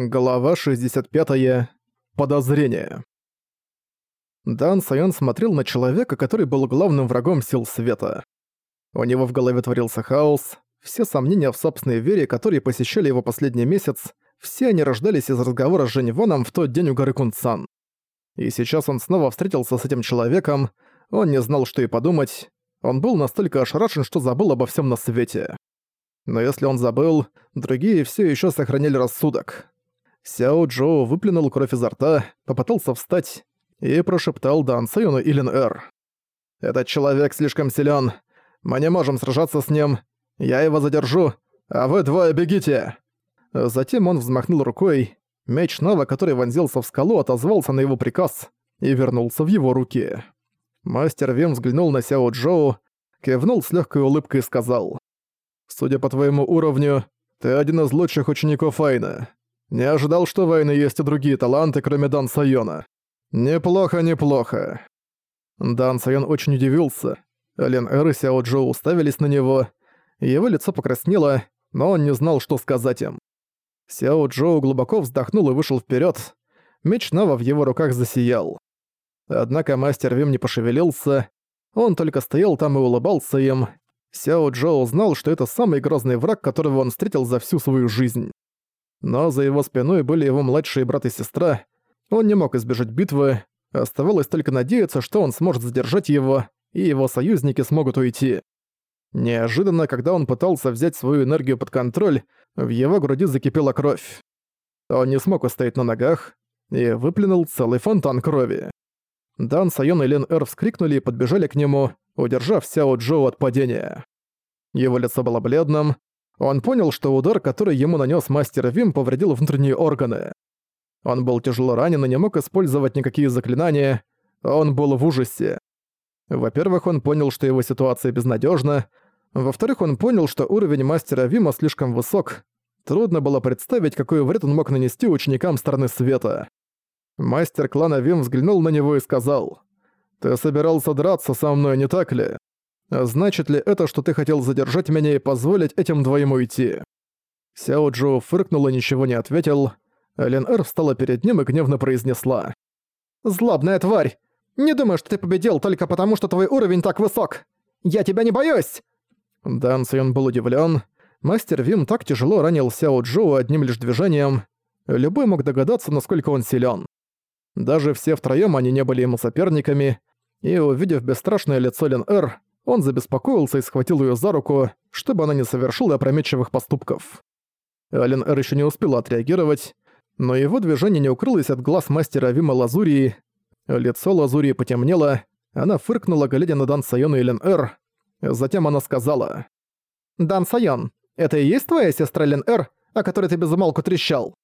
Глава 65. Подозрение. Дан Сайон смотрел на человека, который был главным врагом сил света. У него в голове творился хаос, все сомнения в собственной вере, которые посещали его последний месяц, все они рождались из разговора с Жень Воном в тот день у горы Кунцан. И сейчас он снова встретился с этим человеком, он не знал, что и подумать, он был настолько ошарашен, что забыл обо всем на свете. Но если он забыл, другие все еще сохраняли рассудок. Сяо Джоу выплюнул кровь изо рта, попытался встать и прошептал Дан Сайону и Лин Эр. «Этот человек слишком силен. Мы не можем сражаться с ним. Я его задержу, а вы двое бегите!» Затем он взмахнул рукой. Меч Нава, который вонзился в скалу, отозвался на его приказ и вернулся в его руки. Мастер Вим взглянул на Сяо Джоу, кивнул с легкой улыбкой и сказал. «Судя по твоему уровню, ты один из лучших учеников Айна. Не ожидал, что в Айне есть и другие таланты, кроме Дан Сайона. Неплохо, неплохо». Дан Сайон очень удивился. Лен Эр и Сяо Джо уставились на него. Его лицо покраснело, но он не знал, что сказать им. Сяо Джоу глубоко вздохнул и вышел вперед. Меч Нава в его руках засиял. Однако мастер Вим не пошевелился. Он только стоял там и улыбался им. Сяо Джоу знал, что это самый грозный враг, которого он встретил за всю свою жизнь. Но за его спиной были его младшие брат и сестра. Он не мог избежать битвы. Оставалось только надеяться, что он сможет задержать его, и его союзники смогут уйти. Неожиданно, когда он пытался взять свою энергию под контроль, в его груди закипела кровь. Он не смог устоять на ногах и выплюнул целый фонтан крови. Дан Сайон и Лен Эр вскрикнули и подбежали к нему, удержав Сяо Джоу от падения. Его лицо было бледным, он понял, что удар, который ему нанес мастер Вим, повредил внутренние органы. Он был тяжело ранен и не мог использовать никакие заклинания. Он был в ужасе. Во-первых, он понял, что его ситуация безнадежна. Во-вторых, он понял, что уровень мастера Вима слишком высок. Трудно было представить, какой вред он мог нанести ученикам Стороны Света. Мастер клана Вим взглянул на него и сказал, «Ты собирался драться со мной, не так ли?» Значит ли это, что ты хотел задержать меня и позволить этим двоим уйти?» Сяо Джоу фыркнул и ничего не ответил. Лен Эр встала перед ним и гневно произнесла. «Злобная тварь! Не думаю, что ты победил только потому, что твой уровень так высок! Я тебя не боюсь!» Дан Сион был удивлен. Мастер Вим так тяжело ранил Сяо Джоу одним лишь движением. Любой мог догадаться, насколько он силен. Даже все втроем они не были ему соперниками, и, увидев бесстрашное лицо Лен Эр, он забеспокоился и схватил ее за руку, чтобы она не совершила опрометчивых поступков. Ален Эр еще не успел отреагировать, но его движение не укрылось от глаз мастера Вима Лазурии. Лицо Лазурии потемнело, она фыркнула, глядя на Дан Сайон и Элен Эр. Затем она сказала. «Дан Сайон, это и есть твоя сестра Элен Эр, о которой ты безумолку трещал?»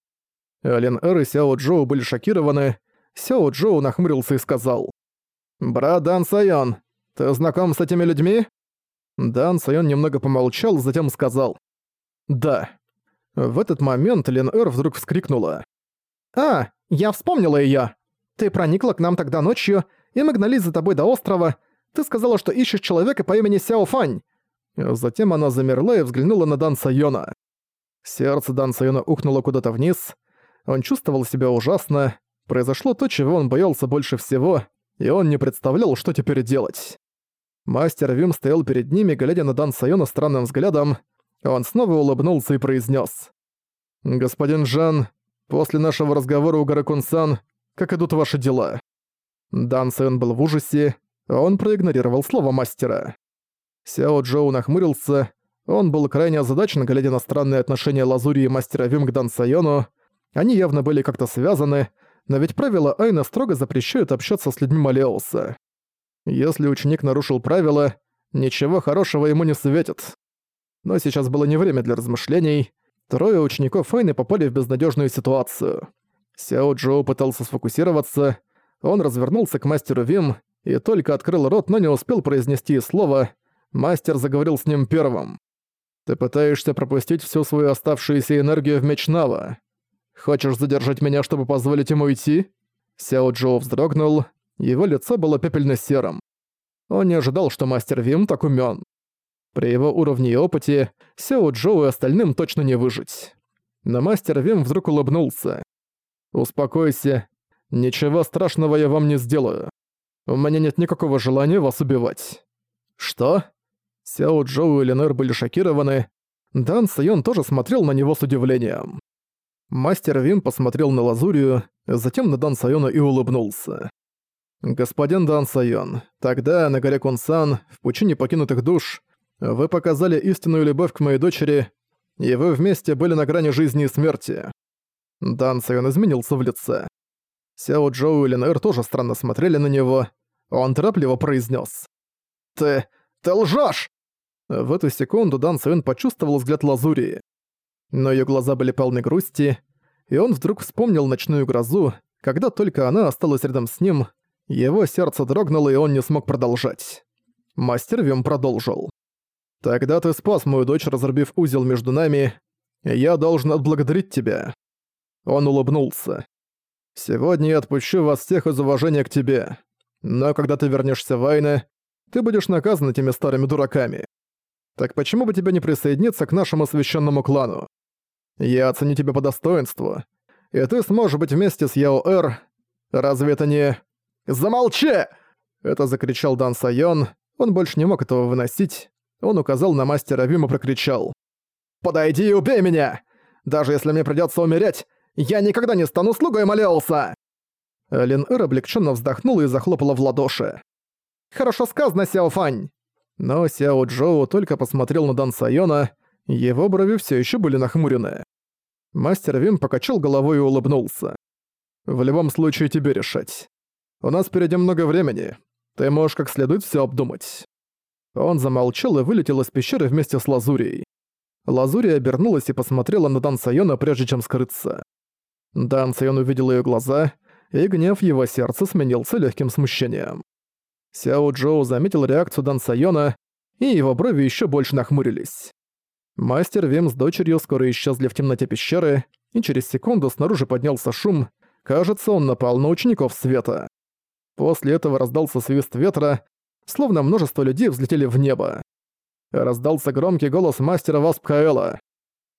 Элен Эр и Сяо Джоу были шокированы. Сяо Джоу нахмурился и сказал. «Брат Дан Сайон, «Ты знаком с этими людьми?» Дан Сайон немного помолчал, затем сказал. «Да». В этот момент Лен Эр вдруг вскрикнула. «А, я вспомнила её! Ты проникла к нам тогда ночью, и мы гнались за тобой до острова. Ты сказала, что ищешь человека по имени Сяо Фань». Затем она замерла и взглянула на Дан Сайона. Сердце Дан Сайона ухнуло куда-то вниз. Он чувствовал себя ужасно. Произошло то, чего он боялся больше всего, и он не представлял, что теперь делать. Мастер Вим стоял перед ними, глядя на Дан Сайона странным взглядом. Он снова улыбнулся и произнес: «Господин Жан, после нашего разговора у горы Кунсан, как идут ваши дела?» Дан Сайон был в ужасе, он проигнорировал слово мастера. Сяо Джоу нахмурился, он был крайне озадачен, глядя на странные отношения Лазури и мастера Вим к Дан Сайону. Они явно были как-то связаны, но ведь правила Айна строго запрещают общаться с людьми Малеуса. Если ученик нарушил правила, ничего хорошего ему не светит. Но сейчас было не время для размышлений. Трое учеников Файны попали в безнадежную ситуацию. Сяо Джоу пытался сфокусироваться, он развернулся к мастеру Вим и только открыл рот, но не успел произнести слово. Мастер заговорил с ним первым. «Ты пытаешься пропустить всю свою оставшуюся энергию в меч Нава. Хочешь задержать меня, чтобы позволить ему уйти?» Сяо Джоу вздрогнул, его лицо было пепельно-серым. Он не ожидал, что мастер Вим так умён. При его уровне и опыте Сяо Джоу и остальным точно не выжить. Но мастер Вим вдруг улыбнулся. «Успокойся. Ничего страшного я вам не сделаю. У меня нет никакого желания вас убивать». «Что?» Сяо Джоу и Ленер были шокированы. Дан Сайон тоже смотрел на него с удивлением. Мастер Вим посмотрел на Лазурию, затем на Дан Сайона и улыбнулся. «Господин Дан Сайон, тогда на горе Кунсан, в пучине покинутых душ, вы показали истинную любовь к моей дочери, и вы вместе были на грани жизни и смерти». Дан Сайон изменился в лице. Сяо Джоу и Ленэр тоже странно смотрели на него. Он торопливо произнес: «Ты... ты лжешь!» В эту секунду Дан Сайон почувствовал взгляд Лазурии. Но ее глаза были полны грусти, и он вдруг вспомнил ночную грозу, когда только она осталась рядом с ним, его сердце дрогнуло, и он не смог продолжать. Мастер Вим продолжил. «Тогда ты спас мою дочь, разрубив узел между нами. Я должен отблагодарить тебя». Он улыбнулся. «Сегодня я отпущу вас всех из уважения к тебе. Но когда ты вернешься в Айне, ты будешь наказан этими старыми дураками. Так почему бы тебе не присоединиться к нашему священному клану? Я оценю тебя по достоинству, и ты сможешь быть вместе с Яо-Эр. Разве это не...» «Замолчи!» Это закричал Дан Сайон. Он больше не мог этого выносить. Он указал на мастера Вима и прокричал. «Подойди и убей меня! Даже если мне придётся умереть, я никогда не стану слугой Малеуса!» Лин Эр облегченно вздохнула и захлопала в ладоши. «Хорошо сказано, Сяо Фань!» Но Сяо Джоу только посмотрел на Дан Сайона, его брови все еще были нахмурены. Мастер Вим покачал головой и улыбнулся. «В любом случае тебе решать. У нас впереди много времени. Ты можешь как следует все обдумать». Он замолчал и вылетел из пещеры вместе с Лазурией. Лазурия обернулась и посмотрела на Дан Сайона, прежде чем скрыться. Дан Сайон увидел ее глаза, и гнев его сердца сменился легким смущением. Сяо Джоу заметил реакцию Дан Сайона, и его брови еще больше нахмурились. Мастер Вим с дочерью скоро исчезли в темноте пещеры, и через секунду снаружи поднялся шум. Кажется, он напал на учеников света. После этого раздался свист ветра, словно множество людей взлетели в небо. Раздался громкий голос мастера Васпкаэла.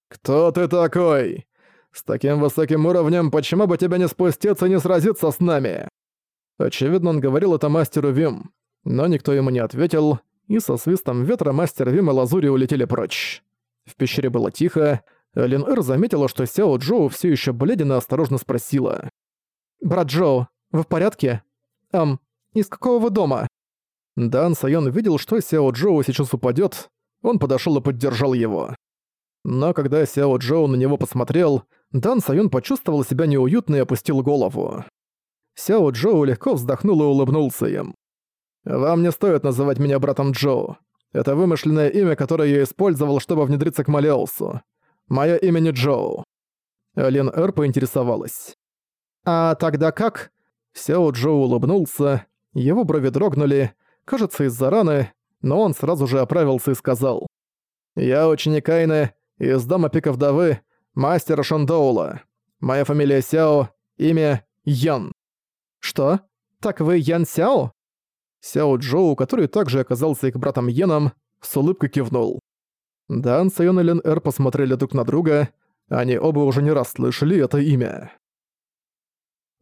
«Кто ты такой? С таким высоким уровнем почему бы тебе не спуститься и не сразиться с нами?» Очевидно, он говорил это мастеру Вим, но никто ему не ответил, и со свистом ветра мастер Вим и Лазури улетели прочь. В пещере было тихо, Лин Эр заметила, что Сяо Джоу все еще бледен и осторожно спросила. «Брат Джоу, вы в порядке? Эм, из какого вы дома?» Дан Сайон видел, что Сяо Джоу сейчас упадет. Он подошел и поддержал его. Но когда Сяо Джоу на него посмотрел, Дан Сайон почувствовал себя неуютно и опустил голову. Сяо Джоу легко вздохнул и улыбнулся им. «Вам не стоит называть меня братом Джоу. Это вымышленное имя, которое я использовал, чтобы внедриться к Малеусу. Моё имя не Джоу». Лин Эр поинтересовалась. «А тогда как?» Сяо Джоу улыбнулся, его брови дрогнули, кажется, из-за раны, но он сразу же оправился и сказал. «Я ученик Айны из дома пика вдовы, мастера Шандоула. Моя фамилия Сяо, имя Ян». «Что? Так вы Ян Сяо?» Сяо Джоу, который также оказался их братом Йеном, с улыбкой кивнул. Дан Сайон и Лен Эр посмотрели друг на друга, они оба уже не раз слышали это имя.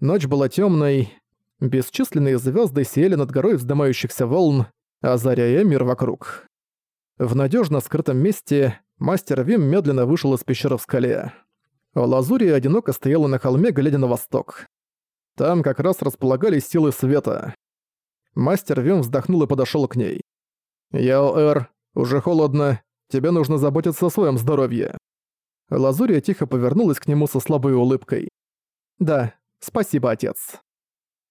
Ночь была темной, бесчисленные звезды сияли над горой вздымающихся волн, озаряя мир вокруг. В надежно скрытом месте мастер Вим медленно вышел из пещеры в скале. Лазури одиноко стояла на холме, глядя на восток. Там как раз располагались силы света. Мастер Вим вздохнул и подошел к ней. «Яо-Эр, уже холодно, тебе нужно заботиться о своем здоровье». Лазурия тихо повернулась к нему со слабой улыбкой. «Да, спасибо, отец».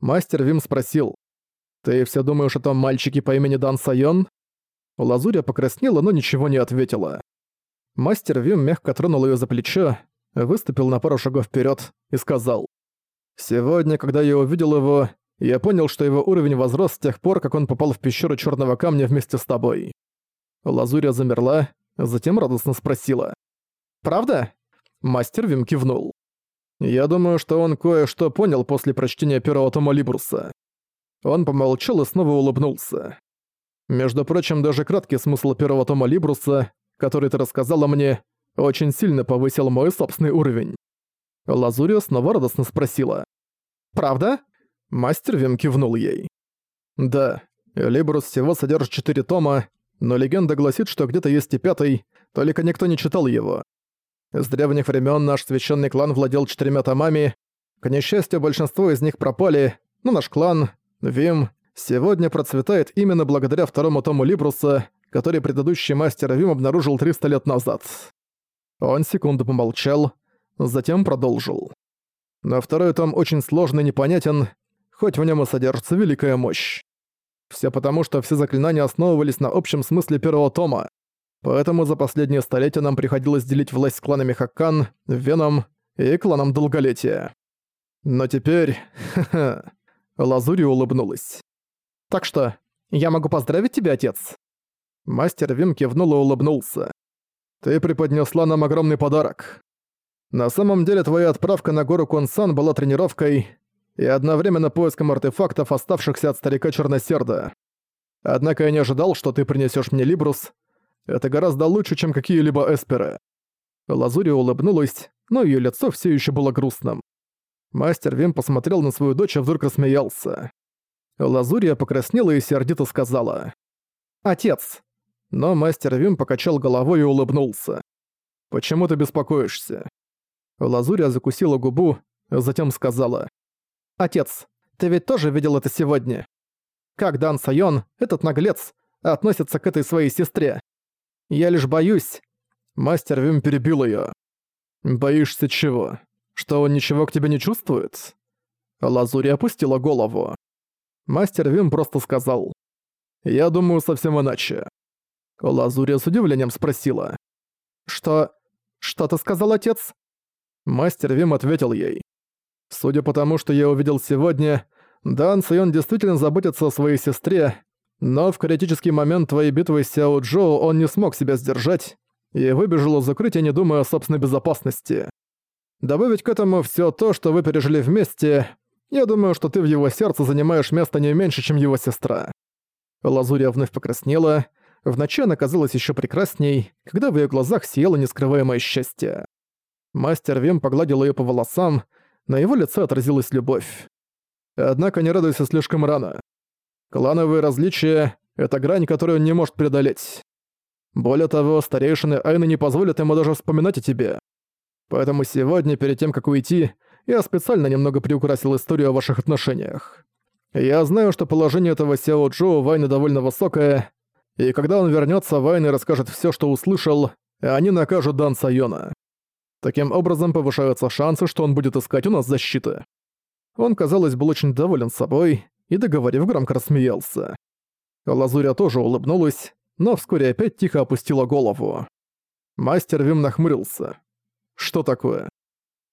Мастер Вим спросил. «Ты все думаешь о том мальчике по имени Дан Сайон?» Лазурия покраснела, но ничего не ответила. Мастер Вим мягко тронул ее за плечо, выступил на пару шагов вперед и сказал. «Сегодня, когда я увидел его, я понял, что его уровень возрос с тех пор, как он попал в пещеру Черного Камня вместе с тобой». Лазурия замерла, затем радостно спросила. «Правда?» Мастер Вим кивнул. «Я думаю, что он кое-что понял после прочтения первого тома Либруса». Он помолчал и снова улыбнулся. «Между прочим, даже краткий смысл первого тома Либруса, который ты рассказала мне, очень сильно повысил мой собственный уровень. Лазурия снова радостно спросила. «Правда?» Мастер Вим кивнул ей. «Да, Либрус всего содержит четыре тома, но легенда гласит, что где-то есть и пятый, только никто не читал его. С древних времен наш священный клан владел четырьмя томами, к несчастью, большинство из них пропали, но наш клан, Вим, сегодня процветает именно благодаря второму тому Либруса, который предыдущий мастер Вим обнаружил 300 лет назад. Он секунду помолчал, затем продолжил. Но второй том очень сложный и непонятен, хоть в нем и содержится великая мощь. Все потому, что все заклинания основывались на общем смысле первого тома. Поэтому за последние столетия нам приходилось делить власть с кланами Хаккан, Веном и кланом Долголетия. Но теперь... Ха-ха... Лазури улыбнулась. «Так что, я могу поздравить тебя, отец?» Мастер Вим кивнул и улыбнулся. «Ты преподнесла нам огромный подарок. На самом деле твоя отправка на гору Консан была тренировкой и одновременно поиском артефактов, оставшихся от старика Черносерда. Однако я не ожидал, что ты принесешь мне Либрус. Это гораздо лучше, чем какие-либо эсперы». Лазури улыбнулась, но ее лицо все еще было грустным. Мастер Вим посмотрел на свою дочь и вдруг рассмеялся. Лазурия покраснела и сердито сказала. «Отец, но мастер Вим покачал головой и улыбнулся. «Почему ты беспокоишься?» Лазуря закусила губу, затем сказала. «Отец, ты ведь тоже видел это сегодня? Как Дан Сайон, этот наглец, относится к этой своей сестре? Я лишь боюсь...» Мастер Вим перебил её. «Боишься чего? Что он ничего к тебе не чувствует?» Лазури опустила голову. Мастер Вим просто сказал. «Я думаю совсем иначе. Лазурия с удивлением спросила. «Что... что ты сказал, отец?» Мастер Вим ответил ей. «Судя по тому, что я увидел сегодня, Дан Сайон действительно заботится о своей сестре, но в критический момент твоей битвы с Сяо Джоу он не смог себя сдержать и выбежал из укрытия, не думая о собственной безопасности. Добавить к этому все то, что вы пережили вместе, я думаю, что ты в его сердце занимаешь место не меньше, чем его сестра». Лазурия вновь покраснела, в ночи она казалась еще прекрасней, когда в ее глазах сияло нескрываемое счастье. Мастер Вим погладил ее по волосам, на его лице отразилась любовь. Однако не радуйся слишком рано. Клановые различия — это грань, которую он не может преодолеть. Более того, старейшины Айны не позволят ему даже вспоминать о тебе. Поэтому сегодня, перед тем, как уйти, я специально немного приукрасил историю о ваших отношениях. Я знаю, что положение этого Сяо Джоу Вайны довольно высокое, и когда он вернется, Вайн и расскажет все, что услышал, и они накажут Дан Сайона. Таким образом повышаются шансы, что он будет искать у нас защиты. Он, казалось, был очень доволен собой и, договорив, громко рассмеялся. Лазуря тоже улыбнулась, но вскоре опять тихо опустила голову. Мастер Вим нахмурился. «Что такое?»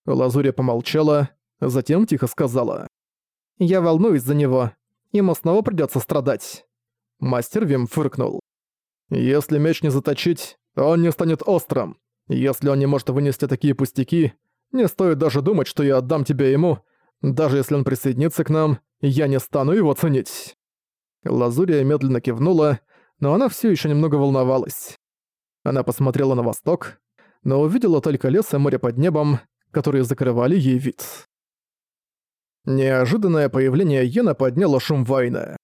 Лазуря помолчала, затем тихо сказала. «Я волнуюсь за него. Ему снова придётся страдать». Мастер Вим фыркнул. «Если меч не заточить, он не станет острым. Если он не может вынести такие пустяки, не стоит даже думать, что я отдам тебя ему. Даже если он присоединится к нам, я не стану его ценить». Лазурия медленно кивнула, но она все еще немного волновалась. Она посмотрела на восток, но увидела только лес и море под небом, которые закрывали ей вид. Неожиданное появление Йена подняло шум Вайна.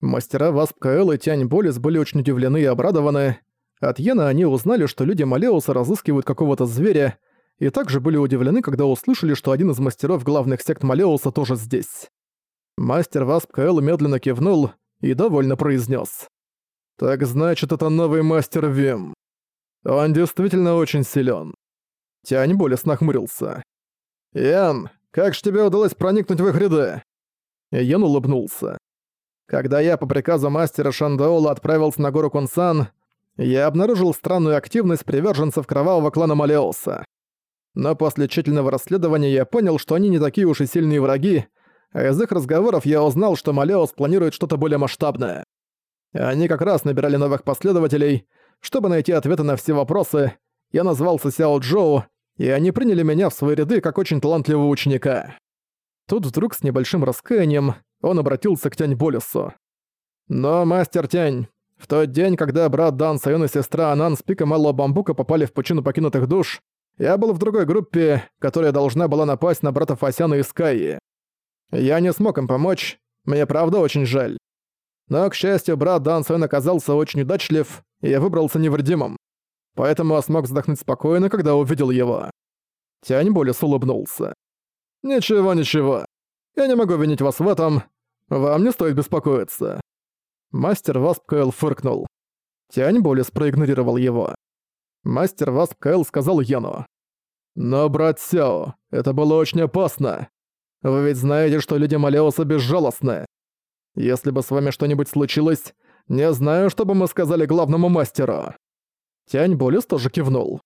Мастера Васп Каэл и Тянь Болис были очень удивлены и обрадованы. От Йена они узнали, что люди Малеуса разыскивают какого-то зверя, и также были удивлены, когда услышали, что один из мастеров главных сект Малеуса тоже здесь. Мастер Васп Каэл медленно кивнул и довольно произнес: «Так значит, это новый мастер Вим. Он действительно очень силен. Тянь Болис нахмурился. «Ян, как же тебе удалось проникнуть в их ряды?» Ян улыбнулся. Когда я по приказу мастера Шандаола отправился на гору Кунсан, я обнаружил странную активность приверженцев кровавого клана Малеуса. Но после тщательного расследования я понял, что они не такие уж и сильные враги, а из их разговоров я узнал, что Малеус планирует что-то более масштабное. Они как раз набирали новых последователей. Чтобы найти ответы на все вопросы, я назвался Сяо Джоу, и они приняли меня в свои ряды как очень талантливого ученика. Тут вдруг с небольшим раскаянием он обратился к Тянь Болесу. «Но, мастер Тянь, В тот день, когда брат Дан Сайон и сестра Анан с пика Малого Бамбука попали в пучину покинутых душ, я был в другой группе, которая должна была напасть на брата Фасяна и Скайи. Я не смог им помочь, мне правда очень жаль. Но, к счастью, брат Дан оказался очень удачлив, и выбрался невредимым. Поэтому я смог вздохнуть спокойно, когда увидел его. Тянь Болес улыбнулся. «Ничего, ничего. Я не могу винить вас в этом. Вам не стоит беспокоиться». Мастер Васп Кайл фыркнул. Тянь Болес проигнорировал его. Мастер Васп Кайл сказал Яну. «Но, брат Сяо, это было очень опасно. Вы ведь знаете, что люди Малеуса безжалостны. Если бы с вами что-нибудь случилось, не знаю, что бы мы сказали главному мастеру». Тянь Болес тоже кивнул.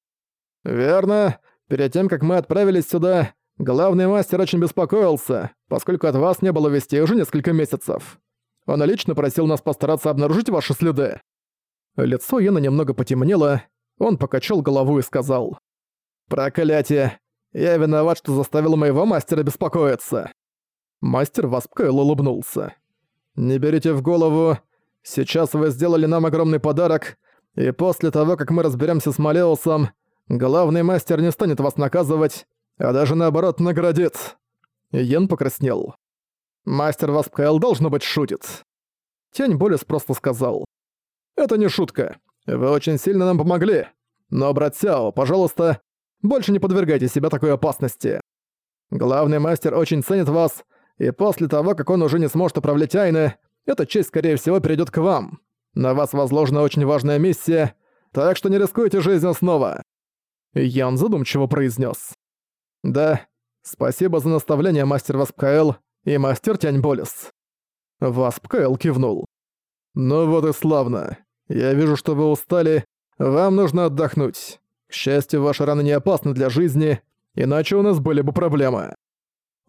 «Верно. Перед тем, как мы отправились сюда, главный мастер очень беспокоился, поскольку от вас не было вестей уже несколько месяцев. Он лично просил нас постараться обнаружить ваши следы». Лицо Йена немного потемнело, он покачал голову и сказал. «Проклятие! Я виноват, что заставил моего мастера беспокоиться!» Мастер Васпкайл улыбнулся. «Не берите в голову. Сейчас вы сделали нам огромный подарок, и после того, как мы разберемся с Малеусом, главный мастер не станет вас наказывать, а даже наоборот наградит». Йен покраснел. Мастер Васпкайл должно быть шутит. Тень Болес просто сказал. «Это не шутка. Вы очень сильно нам помогли. Но, брат Сяо, пожалуйста, больше не подвергайте себя такой опасности. Главный мастер очень ценит вас, и после того, как он уже не сможет управлять Айны, эта честь, скорее всего, перейдет к вам. На вас возложена очень важная миссия, так что не рискуйте жизнью снова». Ян задумчиво произнес. «Да, спасибо за наставление, мастер Васпкаэл и мастер Тянь Болес». Васпкаэл кивнул. «Ну вот и славно. Я вижу, что вы устали. Вам нужно отдохнуть. К счастью, ваши раны не опасны для жизни, иначе у нас были бы проблемы».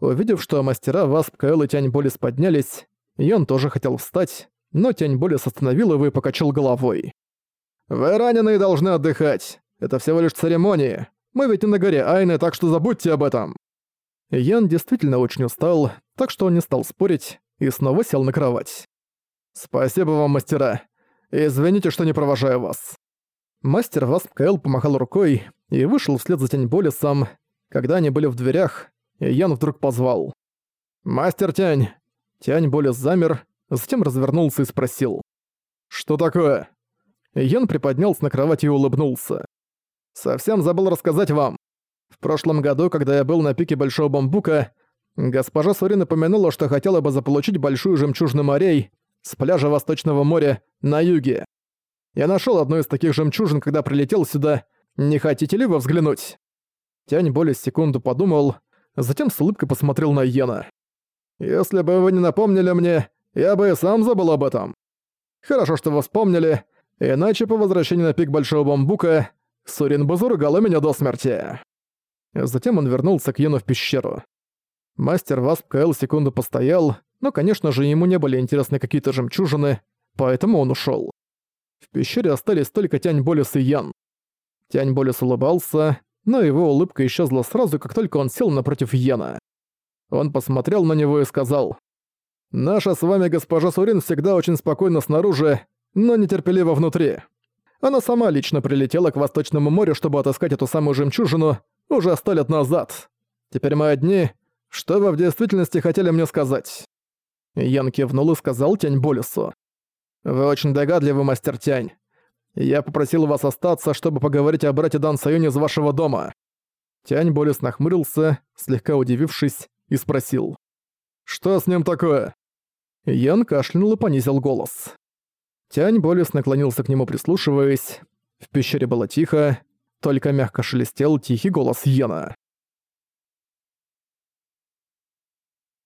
Увидев, что мастера Васп, Каэл и Тянь Болес поднялись, Йон тоже хотел встать, но Тянь Болес остановил его и покачал головой. «Вы раненые должны отдыхать. Это всего лишь церемония. Мы ведь не на горе Айны, так что забудьте об этом». Ян действительно очень устал, так что он не стал спорить и снова сел на кровать. «Спасибо вам, мастера. Извините, что не провожаю вас». Мастер Васп Каэл помахал рукой и вышел вслед за Тянь Болесом. Когда они были в дверях, Ян вдруг позвал. «Мастер Тянь!» Тянь Болес замер, затем развернулся и спросил. «Что такое?» Ян приподнялся на кровати и улыбнулся. «Совсем забыл рассказать вам. В прошлом году, когда я был на пике Большого Бамбука, госпожа Сури напомянула, что хотела бы заполучить большую жемчужину морей с пляжа Восточного моря на юге. Я нашел одну из таких жемчужин, когда прилетел сюда. Не хотите ли вы взглянуть?» Тянь более секунду подумал, затем с улыбкой посмотрел на Йена. «Если бы вы не напомнили мне, я бы и сам забыл об этом. Хорошо, что вы вспомнили, иначе по возвращении на пик Большого Бамбука Сурин бы заругала меня до смерти». Затем он вернулся к Йену в пещеру. Мастер Васп Каэл секунду постоял, но, конечно же, ему не были интересны какие-то жемчужины, поэтому он ушёл. В пещере остались только Тянь Болес и Ян. Тянь Болес улыбался, но его улыбка исчезла сразу, как только он сел напротив Яна. Он посмотрел на него и сказал, «Наша с вами госпожа Сурин всегда очень спокойна снаружи, но нетерпеливо внутри. Она сама лично прилетела к Восточному морю, чтобы отыскать эту самую жемчужину уже сто лет назад. Теперь мы одни. Что вы в действительности хотели мне сказать?» Ян кивнул и сказал Тянь Болесу. «Вы очень догадливый, мастер Тянь. Я попросил вас остаться, чтобы поговорить о брате Дан Саюне из вашего дома». Тянь Болес нахмурился, слегка удивившись, и спросил. «Что с ним такое?» Ян кашлянул и понизил голос. Тянь Болес наклонился к нему, прислушиваясь. В пещере было тихо, только мягко шелестел тихий голос Яна.